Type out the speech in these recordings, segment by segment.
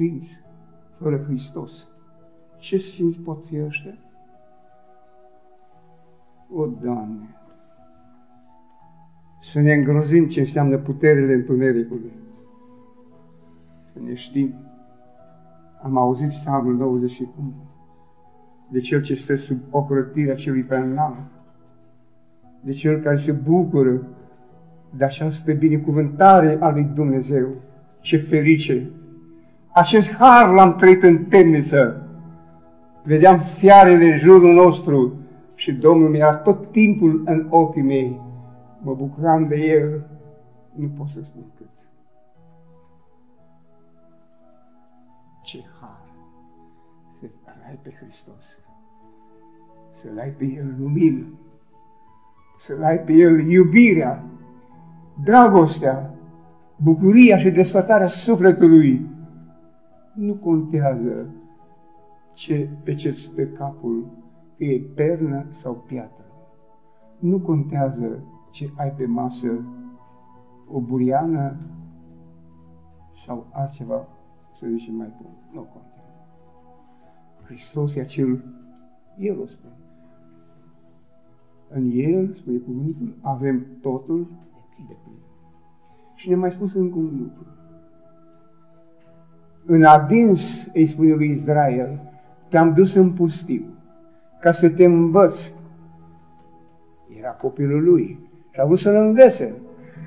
sfinți fără Hristos. Ce sfinți pot fi ăștia? O, Doamne! Să ne îngrozim ce înseamnă puterile întunericului. Să ne știm. Am auzit psalmul 91 de cel ce stă sub ocrotirea celui pe înalt, de cel care se bucură de această binecuvântare a lui Dumnezeu. Ce ferice! Acest har l-am trăit în temniță. Vedeam fiarele în jurul nostru și Domnul mi-a tot timpul în ochii mei. Mă bucuram de El, nu pot să spun cât. Ce har să-L ai pe Hristos, să-L ai pe El lumină, să-L ai pe El iubirea, dragostea, bucuria și desfătarea sufletului. Nu contează ce, pe ce stă capul, că e pernă sau piatră. Nu contează ce ai pe masă, o buriană sau altceva, să zicem mai bun. Nu contează. Hristos e acel, El o spune. În El, spune cuvântul, avem totul de plin. Și ne mai spus încă un lucru. În adins, îi spune lui Israel, te-am dus în pustiu ca să te învăț. Era copilul lui și a vrut să-l învețe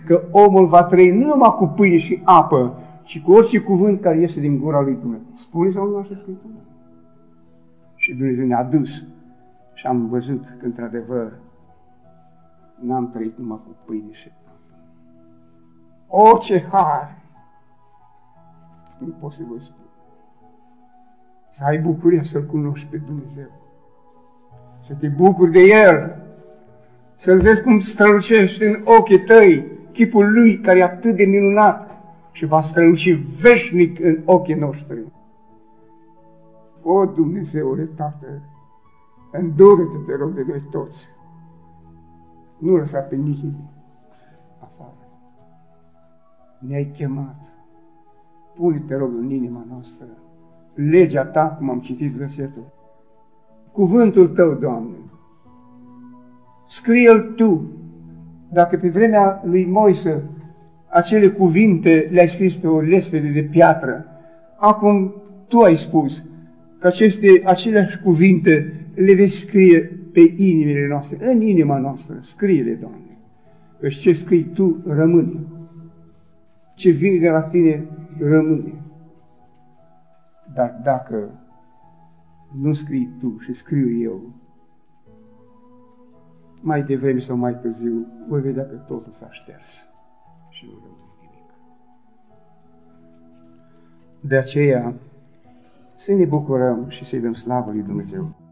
că omul va trăi nu numai cu pâine și apă, ci cu orice cuvânt care iese din gura lui Dumnezeu. Spune sau nu așa Scriptura? Și Dumnezeu ne-a dus și am văzut că, într-adevăr, n-am trăit numai cu pâine și o, ce har! Nu pot să vă spun. Să ai bucuria să-L cunoști pe Dumnezeu. Să te bucuri de El. Să-L vezi cum strălucește în ochii tăi chipul Lui care e atât de minunat și va străluci veșnic în ochii noștri. O, Dumnezeule, Tată, îndură-te, te rog, de noi toți. Nu lăsa pe nimeni ne-ai chemat. Pune, te rog, în inima noastră legea ta, cum am citit versetul. Cuvântul tău, Doamne. Scrie-l tu. Dacă pe vremea lui Moise acele cuvinte le-ai scris pe o lesfede de piatră, acum tu ai spus că aceste, aceleași cuvinte le vei scrie pe inimile noastre, în inima noastră. Scrie-le, Doamne. Căci ce scrii tu rămâne ce vine de la tine rămâne. Dar dacă nu scrii tu și scriu eu, mai devreme sau mai târziu, voi vedea că totul s-a șters și nu rămâne nimic. De aceea, să ne bucurăm și să-i dăm slavă lui Dumnezeu.